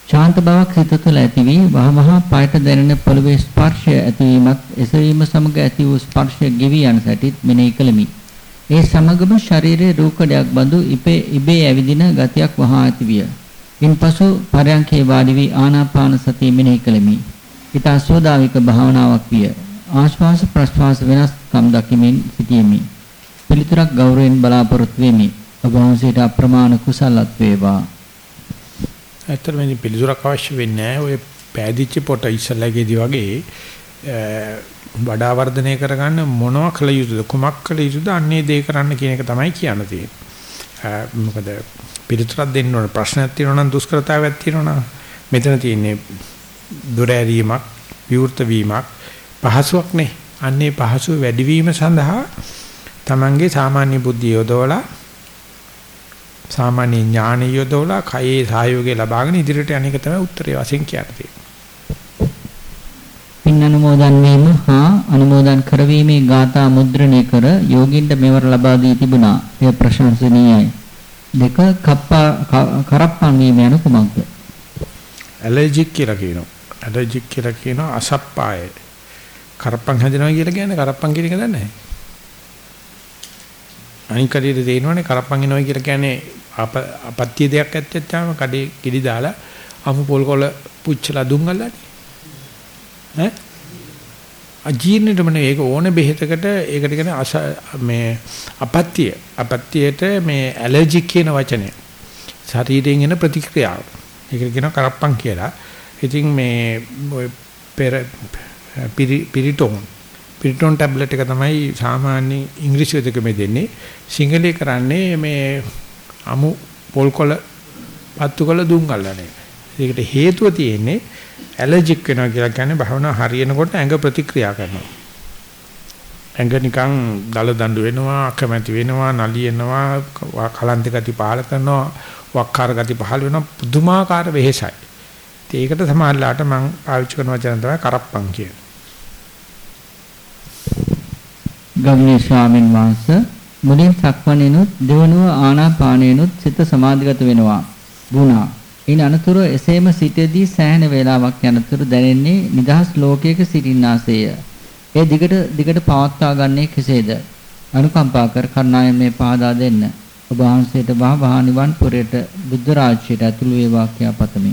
ශාන්ත බවක් සිත තුළ ඇති වී වහවහ පායට දැනෙන පොළවේ ස්පර්ශය ඇතිවීමත් එසවීම සමග ඇති වූ ස්පර්ශය ගෙවි යන සැටිත් මෙනෙහි කළෙමි. ඒ සමගම ශරීරයේ රූකඩයක් බඳු ඉබේ ඉබේ ඇවිදින ගතියක් වහා ඇති විය. ඉන්පසු පරයන්කේ වාඩි වී ආනාපාන සතිය මෙනෙහි කළෙමි. ඊට සෝදාවික භාවනාවක් විය. ආශ්වාස ප්‍රශ්වාස වෙනස්කම් දකිමින් සිටියෙමි. පිළිතුරක් ගෞරවයෙන් බලාපොරොත්තු වෙමි. ඔබ වහන්සේට අප්‍රමාණ කුසලත් වේවා. ඇත්තටම ඉතින් පිළිතුරක් අවශ්‍ය වෙන්නේ නැහැ. ඔය පෑදිච්ච පොට ඉස්සලගේදී වගේ වඩා වර්ධනය කරගන්න මොනවා කළ යුතුද කුමක් කළ යුතුද අන්නේ දේ කරන්න කියන එක තමයි කියන්න තියෙන්නේ. මොකද පිළිතුරක් දෙන්න ඕන ප්‍රශ්නයක් තියෙනවා නම් දුෂ්කරතාවයක් තියෙනවා නම් මෙතන තියෙන්නේ දොර ඇරීමක් විවෘත වීමක් පහසුවක් නේ. අන්නේ පහසුව වැඩිවීම සඳහා Tamange සාමාන්‍ය බුද්ධිය යොදවලා සාමාන්‍ය ඥාන යොදවලා කයේ සහයෝගය ලබාගෙන ඉදිරියට යන්නේක තමයි උත්තරේ වශයෙන් කියන්නේ. පින් අනුමෝදන් වීම හා අනුමෝදන් කරවීමේ ගාථා මුද්‍රණය කර යෝගින්ට මෙවර ලබා දී තිබුණා. එය ප්‍රශංසනීයයි. දෙක කප්පා කරප්පන් වීම යන කුමක්ද? ඇලර්ජික් කියලා කියනවා. ඇලර්ජික් කියලා කියනවා අසප්පාය. කරප්පන් හැදෙනවා කියලා කියන්නේ කරප්පන් කියන එක දන්නේ නැහැ. අනික කඩේට තේනවනේ කරප්පන් එනවා කියලා කියන්නේ අප අපත්‍ය දෙයක් ඇත්තෙත්තාම කඩේ කිඩි දාලා අමු පොල් කොළ පුච්චලා දුම් අල්ලන්නේ ඈ අජීර්ණයටම නේ ඒක ඕනේ බෙහෙතකට ඒකට කියන්නේ මේ අපත්‍ය. අපත්‍යයට මේ ඇලර්ජික් කියන වචනය. ශරීරයෙන් එන ප්‍රතික්‍රියාව. ඒකට කියනවා කරප්පන් කියලා. ඉතින් මේ ඔය පෙර පිරිටෝන්. පිරිටෝන් ටැබ්ලට් එක තමයි සාමාන්‍ය ඉංග්‍රීසි දෙකමේ දෙන්නේ. සිංහලේ කරන්නේ මේ අමු පොල්කොළ පත්තු කළ දුම් ගන්නන එක. ඒකට හේතුව තියෙන්නේ ඇලර්ජික් වෙනවා කියලා කියන්නේ භවනා හරියනකොට ඇඟ ප්‍රතික්‍රියා කරනවා. ඇඟ නිකන් දල දඬු වෙනවා, අකමැති වෙනවා, නලියනවා, කලන්ත ගති පහල කරනවා, වක්කාර ගති පහල වෙනවා, පුදුමාකාර වෙහෙසයි. ඒකට සමානලාට මම පාවිච්චි කරන වචන තමයි කරප්පන් කියන්නේ. ගෞරවනීය ස්වාමින් වහන්සේ මුලින් සක්මණේනොත් දෙවනුව ආනාපානේනොත් සිත සමාධිගත වෙනවා වුණා. ඉන් අනතුරු එසේම සිටදී සෑහෙන වේලාවක් යනතුරු දැනෙන්නේ නිදහස් ලෝකයක සිටින්නාසේය. ඒ දිගට දිගට පවත්වා ගන්නේ කෙසේද? අනුකම්පා කර කරුණාවෙන් මේ පහදා දෙන්න. ඔබ වහන්සේට වහ වහ නිවන් පුරයට බුද්ධ රාජ්‍යයට ඇතුළු වේවා කියා පතමි.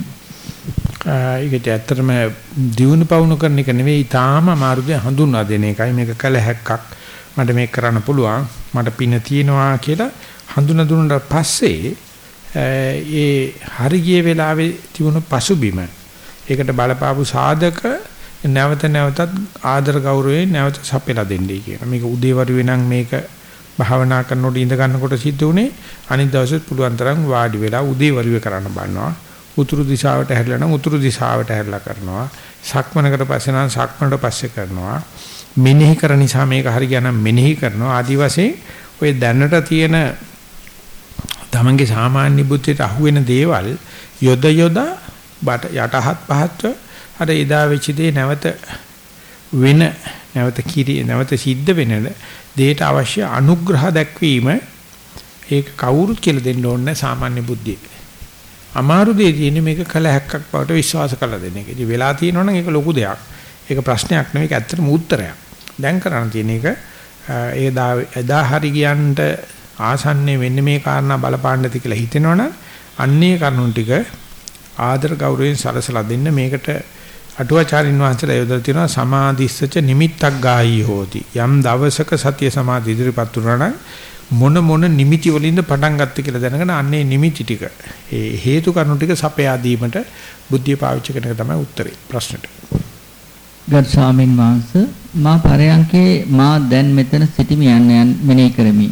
ඒකට ඇත්තටම දියුණු පවුණු කරන එක නෙවෙයි තාම අමාරුද හඳුන්වා දෙන එකයි මේක කළ හැක්කක් මට මේක කරන්න පුළුවන් මට පින තියෙනවා කියලා හඳුනා දුන්නාට පස්සේ ඒ හරිය වෙලාවේ තිබුණු පසුබිම ඒකට බලපාපු සාධක නැවත නැවතත් ආදර ගෞරවයෙන් නැවත සපයලා දෙන්නයි කියන. මේක උදේවරු වෙනනම් මේක භාවනා කරනකොට ඉඳ ගන්නකොට සිද්ධ උනේ අනිත් දවසෙත් පුළුවන් තරම් වාඩි වෙලා උදේවරුේ කරන්න බලනවා. උතුරු දිශාවට හැරිලා නම් උතුරු දිශාවට හැරිලා කරනවා. සක්මනකට පස්සේ නම් සක්මනට පස්සේ කරනවා. මෙනෙහි කර නිසා මේක හරි ගියා මෙනෙහි කරනවා ආදි වශයෙන් ඔය දැනට තියෙන තමන්ගේ සාමාන්‍ය බුද්ධියට අහුවෙන දේවල් යොද යොද බට යටහත් පහත්ව අර එදා වෙච්ච දේ නැවත වෙන නැවත කිරි නැවත සිද්ධ වෙන දෙයට අවශ්‍ය අනුග්‍රහ දැක්වීම ඒක කවුරුත් කියලා දෙන්න ඕනේ සාමාන්‍ය බුද්ධිය. අමාරු දේ තියෙන්නේ මේක කල හැක්කක් බවට විශ්වාස කරලා දෙන එක. ඉතින් වෙලා තියෙනවනම් ඒක ලොකු දෙයක්. ඒක ප්‍රශ්නයක් නෙවෙයි ඒක ඇත්තටම උත්තරයක්. දැන් කරන්න තියෙන එක ඒ එදා හරි කියන්ට ආසන්නේ වෙන්නේ මේ කාරණා බලපාන්නති කියලා හිතෙනවනම් අන්නේ කරුණු ටික ආදර ගෞරවයෙන් සලසලා දෙන්න මේකට අටුවාචාරින් වහන්සේලා යොදලා තියෙනවා සමාධිස්සච නිමිත්තක් ගායි හෝති යම් දවසක සතිය සමාධි ඉදිරිපත් වුණා නම් මොන මොන නිමිති වලින්ද පටන් ගත්තේ කියලා දැනගෙන අන්නේ නිමිති ටික ඒ හේතු කරුණු ටික සපයා දීමට බුද්ධිය පාවිච්චි කරන එක තමයි උත්තරේ ප්‍රශ්නෙට. ගත් ස්වාමින් වහන්සේ මා පරයන්කේ මා දැන් මෙතන සිටිමි යන්න යන් මෙනෙහි කරමි.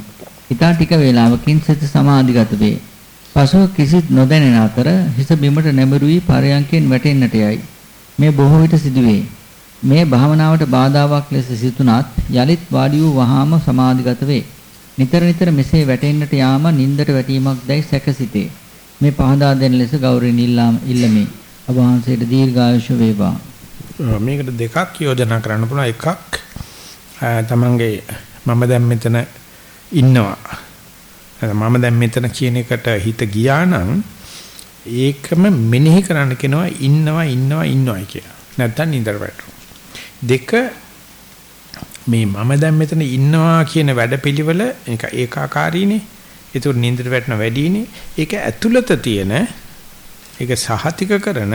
ඊටා ටික වේලාවකින් සිත සමාධිගත වේ. පසුව කිසිත් නොදැනෙන අතර හිස බිමට නැඹුරු වී පරයන්කෙන් වැටෙන්නට යයි. මේ බොහෝ විට සිදුවේ. මේ භාවනාවට බාධාවක් ලෙස සිතුනත් යලිත් වාඩි වූ වහාම සමාධිගත වේ. නිතර නිතර මෙසේ වැටෙන්නට යාම නින්දට වැටීමක් දැයි සැකසිතේ. මේ පහදා දෙන ලෙස ගෞරවයෙන් ඉල්ලමි. ඔබ වහන්සේට දීර්ඝායුෂ වේවා. මේකට දෙකක් යෝජනා කරන්න පුළුවන් එකක් තමන්ගේ මම දැන් මෙතන ඉන්නවා මම දැන් මෙතන කියන එකට හිත ගියා නම් ඒකම මෙනෙහි කරන්න කියනවා ඉන්නවා ඉන්නවා ඉන්නවායි කියලා. නැත්තම් නින්දර වැටෙනවා. දෙක මේ මම දැන් මෙතන ඉන්නවා කියන වැඩපිළිවෙල ඒක ඒකාකාරීනේ. ඒක නින්දර වැටෙන වැඩිනේ. ඒක ඇතුළත තියෙන ඒක සහතික කරන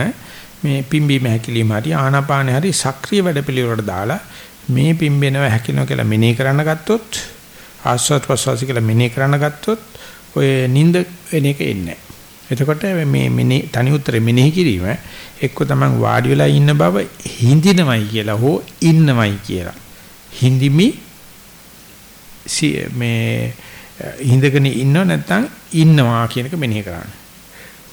මේ පිම්බීම හැකිලිම හරි ආනාපාන හරි සක්‍රීය වැඩපිළිවෙලට දාලා මේ පිම්බෙනවා හැකිනවා කියලා මෙනෙහි කරන්න ගත්තොත් ආස්වාද ප්‍රසවාස කියලා මෙනෙහි කරන්න ගත්තොත් ඔය නිින්ද වෙන එක එන්නේ එතකොට මේ මෙනෙහි තනි උත්තරේ මෙනෙහි කිරීම එක්ක තමන් වාඩි වෙලා ඉන්න බව හිඳිනවයි කියලා හෝ ඉන්නවයි කියලා. හිඳිමි මේ හිඳගෙන ඉන්නව නැත්නම් ඉන්නවා කියන එක මෙනෙහි කරන්නේ.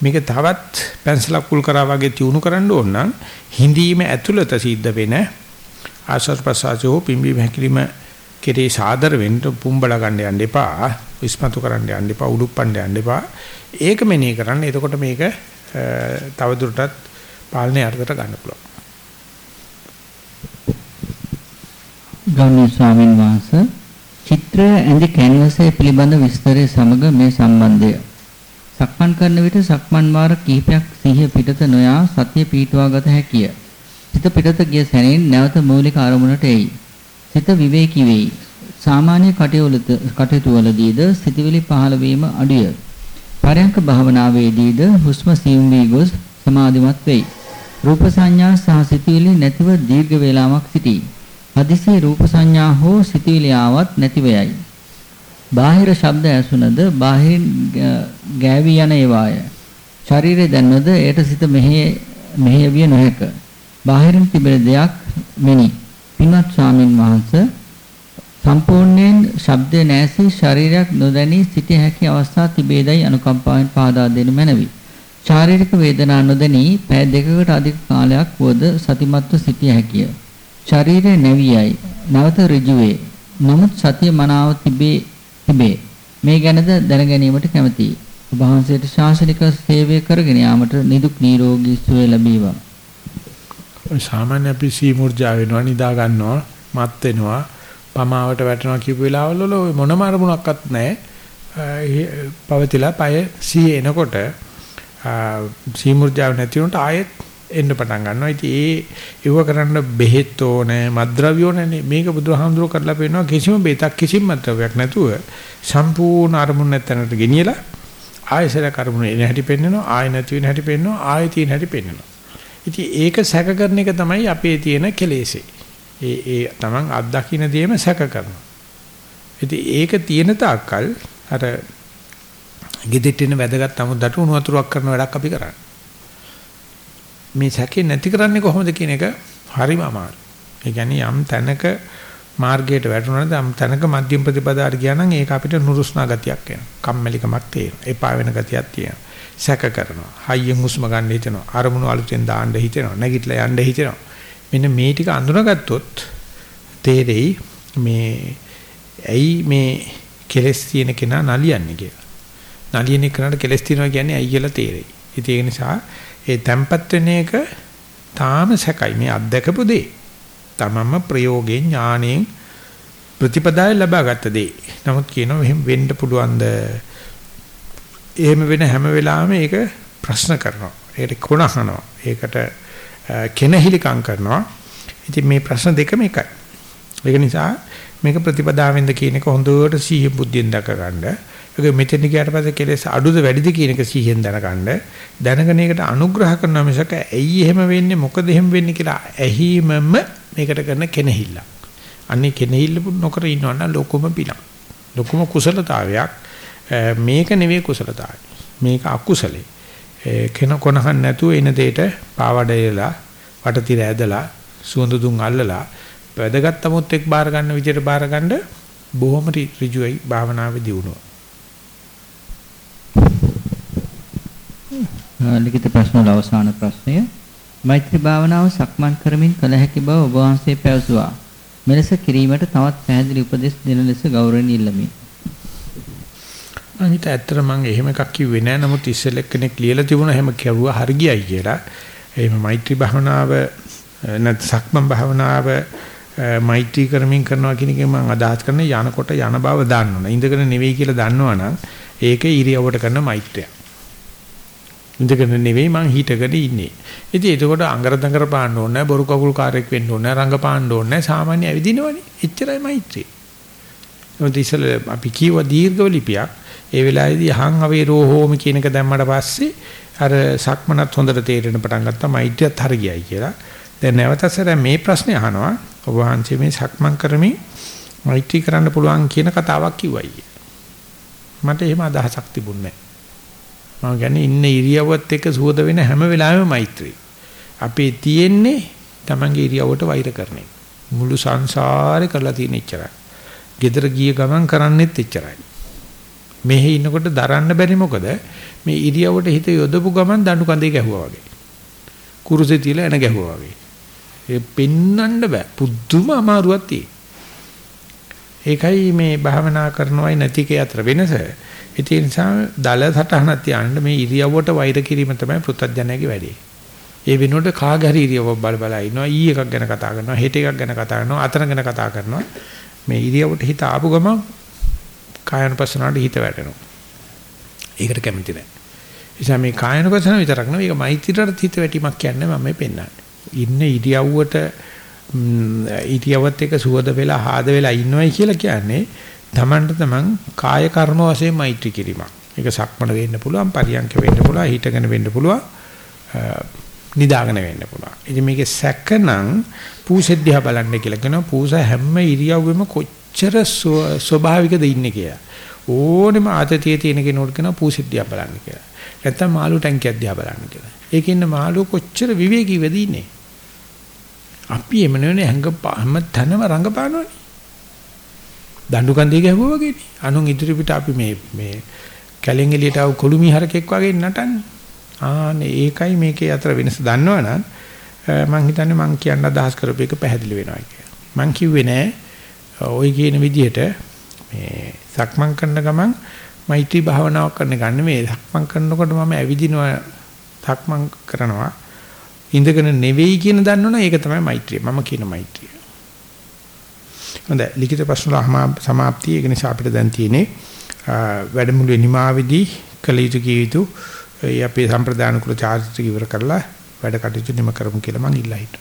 මේක තවත් පැන්සලක් කුල් කරා වගේ තියුණු කරන්න ඕන නම් හිඳීම ඇතුළත සිද්ධ වෙන ආශ්වාස ප්‍රශ්වාසෝ පිම්බි හැකිලිම කෙරේ සාදර වෙන්න පුම්බල ගන්න යන්න එපා විස්මතු කරන්න යන්න එපා උඩුප්පන්න යන්න එපා ඒක මෙනෙහි කරන්න එතකොට මේක තව දුරටත් පාලනය අර්ථයට ගන්න පුළුවන් ගෞරවනීය ස්වාමින් වහන්සේ චිත්‍රය ඇඳි කැන්වසය පිළිබඳ විස්තරය සමග මේ සම්බන්ධය සක්මන් කරන විට සක්මන් වාර කිහිපයක් සිහිය පිටත නොයා සතිය පීඨවා ගත හැකිය. සිත පිටත ගිය සැනින් නැවත මූලික අරමුණට එයි. සිත විවේකී වෙයි. සාමාන්‍ය කටයුතු වලදීද සිතවිලි පහළ වීම අඩුය. පරයන්ක භාවනාවේදීද හුස්ම සියුම් වී ගොස් සමාධිමත් වෙයි. රූප සංඥා සහ සිතවිලි නැතිව දීර්ඝ වේලාවක් සිටී. හදිසියේ රූප සංඥා හෝ සිතවිලි ආවත් නැතිව යයි. බාහිර ශබ්ද ඇසුනද බාහිරින් ගෑවි යන ඒවාය. ශරීරය දැන්වද එයට සිත මෙහෙ මෙහෙවිය නොහැක. බාහිරින් තිබෙන දෙයක් මෙනි. පින්වත් ස්වාමින් වහන්සේ සම්පූර්ණයෙන් ශබ්ද නැසී ශරීරයක් නොදැනී සිටිය හැකි අවස්ථා තිබේදයි අනුකම්පාවෙන් පහදා දෙනු මැනවි. ශාරීරික වේදනා නොදැනී පෑ දෙකකට අධික කාලයක් වුවද සතිමත්ව සිටිය හැකිය. ශරීරය නැවියයි. නැවත ඍජු වේ. නමුත් සතිය මනාව තිබේ තිබේ. මේ ගැනද දැන ගැනීමට කැමැතියි. ඔබ වහන්සේට ශාසනික සේවය කරගෙන යාමට නිදුක් නිරෝගී සුවය ලැබේවා. සාමාන්‍ය අපි සීමුර්ජා වෙනවා නිදා ගන්නවා මත් වෙනවා පමාවට වැටෙනවා කියපු වෙලාවල් වල මොනම අරමුණක්වත් නැහැ. පවතිලා පය සී එනකොට සීමුර්ජාව නැති වුණාට ආයෙත් එන්න පටන් ගන්නවා. ඉතින් ඒ ඉව කරන්න බෙහෙත් ඕනේ, මද්ද්‍රව්‍ය ඕනේ. මේක බුදුහාමුදුරුව කරලා පෙන්නනවා කිසිම බෙතක් කිසිම මද්ද්‍රව්‍යයක් නැතුව සම්පූර්ණ අරමුණ නැතනට ගෙනියලා ආයසර කර්මුණ එන හැටි පෙන්නනවා, ආය නැති වෙන හැටි පෙන්නනවා, ආය තියෙන හැටි පෙන්නනවා. ඉතින් ඒක සැක කරන එක තමයි අපේ තියෙන කෙලෙසේ. ඒ ඒ තමන් අත්දකින්න දේම සැක කරනවා. ඉතින් ඒක තියෙන තාක්කල් අර ගෙදෙට්ට එන වැදගත් 아무දට උණු වතුරක් කරන වැඩක් අපි කරන්නේ. මේ සැකේ නැති කරන්නේ කොහොමද කියන එක හරිම අමාරුයි. ඒ කියන්නේ යම් තැනක මාර්ගයට වැටුණාද යම් තැනක මධ්‍යම ප්‍රතිපදාට ගියා නම් ඒක අපිට නුරුස්නා ගතියක් එනවා. කම්මැලිකමක් තියෙනවා. එපා වෙන ගතියක් තියෙනවා. සැක කරනවා. හයියෙන් හුස්ම ගන්න හිතෙනවා. අරමුණු අලුතෙන් දාන්න හිතෙනවා. නැගිටලා යන්න හිතෙනවා. මෙන්න මේ ටික අඳුනගත්තොත් තේරෙයි මේ ඇයි මේ කෙලස් තියෙන කෙනා නලියන්නේ කියලා. නලියන කෙනාට කෙලස් තියෙනවා කියන්නේ ඇයි කියලා තේරෙයි. ඉතින් ඒ නිසා ඒ තැම්පත් වෙන එක තාම සැකයි මේ අත්දකපු දේ. තමම ප්‍රයෝගයෙන් ඥාණයෙන් ප්‍රතිපදාය ලබාගත් දේ. නමුත් කියනවා මෙහෙම වෙන්න පුළුවන්ද? එහෙම වෙන හැම වෙලාවෙම ඒක ප්‍රශ්න කරනවා. ඒකට කොනහනවා. ඒකට කෙනහිලිකම් කරනවා. ඉතින් මේ ප්‍රශ්න දෙකම එකයි. ඒක නිසා මේක ප්‍රතිපදාවෙන්ද කියන එක හොඳට සීහ බුද්ධියෙන් දක ගන්න. ඒක මෙතන ගියාට පස්සේ කෙලෙස් අඩුද වැඩිද කියන එක සිහියෙන් දැනගන්න. දැනගෙන ඒකට අනුග්‍රහ කරනවා මිසක ඇයි එහෙම වෙන්නේ මොකද එහෙම වෙන්නේ කියලා ඇහිමම මේකට කරන කෙනහිල්ල. අන්නේ කෙනහිල්ල නොකර ඉන්නවනම් ලොකුම පිනක්. ලොකුම කුසලතාවයක් Eh, මේක නෙවෙයි කුසලතාවය. මේක අකුසලේ. Eh, කෙන කොනහන් නැතුව එන දෙයට පාවඩයලා වටතිර ඇදලා සුවඳ දුම් අල්ලලා වැදගත් අමුත් එක් බාර ගන්න විදියට බාර ගන්න බොහොම ඍජුයි භාවනාවේ දියුණුව. ලිඛිත ප්‍රශ්න වල අවසාන ප්‍රශ්නය මෛත්‍රී භාවනාව සක්මන් කරමින් කළ හැකි බව ඔබ වහන්සේ පැවසුවා. මෙලෙස කිරීමට තවත් පැහැදිලි උපදෙස් දෙන ලෙස ගෞරවයෙන් ඉල්ලමි. මම හිත ඇත්තට මම එහෙම එකක් කිව්වේ නෑ. නමුත් ඉස්සෙල්ලා කෙනෙක් ලියලා තිබුණා එහෙම කරුවා හරි ගියයි කියලා. එහෙම මෛත්‍රී භාවනාව නැත් සක්මන් භාවනාව මෛත්‍රී කරමින් කරනවා කියන එකෙන් මම අදහස් කරන්නේ යනකොට යන බව දන්නවනේ. ඉඳගෙන නෙවෙයි කියලා දන්නවනම් ඒකේ ඉරියව්වට කරන මෛත්‍රිය. ඉඳගෙන නෙවෙයි මං හිටගෙන ඉන්නේ. ඉතින් එතකොට අඟර දඟර පාන්න ඕනේ නැහැ, බොරු කකුල් කාර්යයක් වෙන්න ඕනේ නැහැ, රංග පාන්න ඕනේ නැහැ, සාමාන්‍ය ඇවිදිනවනේ. එච්චරයි මෛත්‍රිය. මොකද ඉස්සල අපි කීව දීර්ඝව ලිපියක් ඒ වෙලාවේදී අහං අවේරෝ හෝම කියන එක දැම්මට පස්සේ අර සක්මනත් හොඳට තේරෙන පටන් ගත්තා මෛත්‍රියත් හරි ගියයි කියලා. දැන් නැවතසර මේ ප්‍රශ්නේ අහනවා ඔබ වහන්සේ මේ සක්මන් කරමින් මෛත්‍රී කරන්න පුළුවන් කියන කතාවක් කිව්වයි. මට එහෙම අදහසක් තිබුණේ නැහැ. මම කියන්නේ ඉන්න ඉරියව්වත් එක්ක සුවද වෙන හැම වෙලාවෙම මෛත්‍රී. අපේ තියෙන්නේ Tamange ඉරියව්වට වෛර කරන එක. මුළු සංසාරේ කරලා තියෙන ඉච්චරයි. Gedara ගිය ගමන් කරන්නෙත් එච්චරයි. මෙහි ඉන්නකොට දරන්න බැරි මොකද මේ ඉරියව්වට හිත යොදපු ගමන් දඬු කඳේ ගැහුවා වගේ. කුරුසේ තියලා එන ගැහුවා වගේ. ඒ පෙන්නන්න බෑ. පුදුම අමාරුවක් තියෙන. ඒකයි මේ භාවනා කරනවයි නැතිකේ අතර වෙනස. ඒ නිසා දල සටහනක් තියන්න මේ ඉරියව්වට වෛර කිරීම තමයි පෘථජ්ජනයාගේ වැඩේ. ඒ වෙනුවට කාගේ හරි ඉරියව්ව බල බල ඉන්නවා ඊ එකක් ගැන කතා කරනවා හෙට එකක් ගැන කතා කරනවා අතන ගැන කතා කරනවා මේ ඉරියව්වට හිත ආපු ගමන් කායනුපස්සනාවට හිත වැටෙනවා. ඒකට කැමති නැහැ. නිසා මේ කායනුපස්සන විතරක් නෙවෙයි ඒක මෛත්‍රියට හිත වැටීමක් කියන්නේ මම මේ පෙන්නන්නේ. ඉන්න ඉරියව්වට ඉරියව්වත් එක සුවද වෙලා ආද වෙලා ඉන්නවයි කියලා කියන්නේ තමන්ට තමන් කාය කර්ම වශයෙන් මෛත්‍රී කිරීමක්. ඒක සක්මණ වෙන්න පුළුවන්, පරියන්ක වෙන්න පුළුවන්, හිටගෙන වෙන්න පුළුවන්, නිදාගෙන වෙන්න පුළුවන්. ඉතින් මේකේ සැකනම් පූසෙද්දියා බලන්න කියලා කියනවා. පූස හැම ඉරියව්වෙම කොච්චර ස්වභාවිකද ඉන්නේ කියලා. ඕනෙම ආතතියේ තියෙන කෙනෙකුට කියනවා පූසෙද්දියා බලන්න කියලා. නැත්තම් මාළු ටැංකියක් දිහා බලන්න කියලා. ඒකේ ඉන්න මාළු කොච්චර විවේකීවද ඉන්නේ. අපි එම නෙවෙයි හැංග තනම රංගපානවනේ. දඬු කන්දේ ගැහුවා වගේනේ. අනුන් ඉදිරි පිට අපි මේ මේ කැලෙන් එළියට ආව කොළුමි හරකෙක් වගේ නටන්නේ. ආනේ ඒකයි මේකේ අතර වෙනස දන්නවනම් මම හිතන්නේ මම කියන්න අදහස් කරපු එක පැහැදිලි වෙනවා කියලා. මම කිව්වේ නෑ ওই කියන විදිහට මේ සක්මන් කරන ගමන් මෛත්‍රී භාවනාවක් කරන්න ගන්න මේ සක්මන් කරනකොට මම ඇවිදිනවා සක්මන් කරනවා ඉඳගෙන නෙවෙයි කියන දන්නවනේ ඒක තමයි මෛත්‍රිය. මම කියන මෛත්‍රිය. හොඳයි ලිඛිත ප්‍රශ්න වල සමාප්තිය ඒක නිසා අපිට දැන් තියෙන්නේ වැඩමුළුවේ නිමාවේදී කළ යුතු කිය යුතු අපේ සම්ප්‍රදාන කුල චාරිත්‍රික ඉවර කරලා වැඩ කටයුතු නිම කරමු කියලා මම ඉල්ලා හිටියා.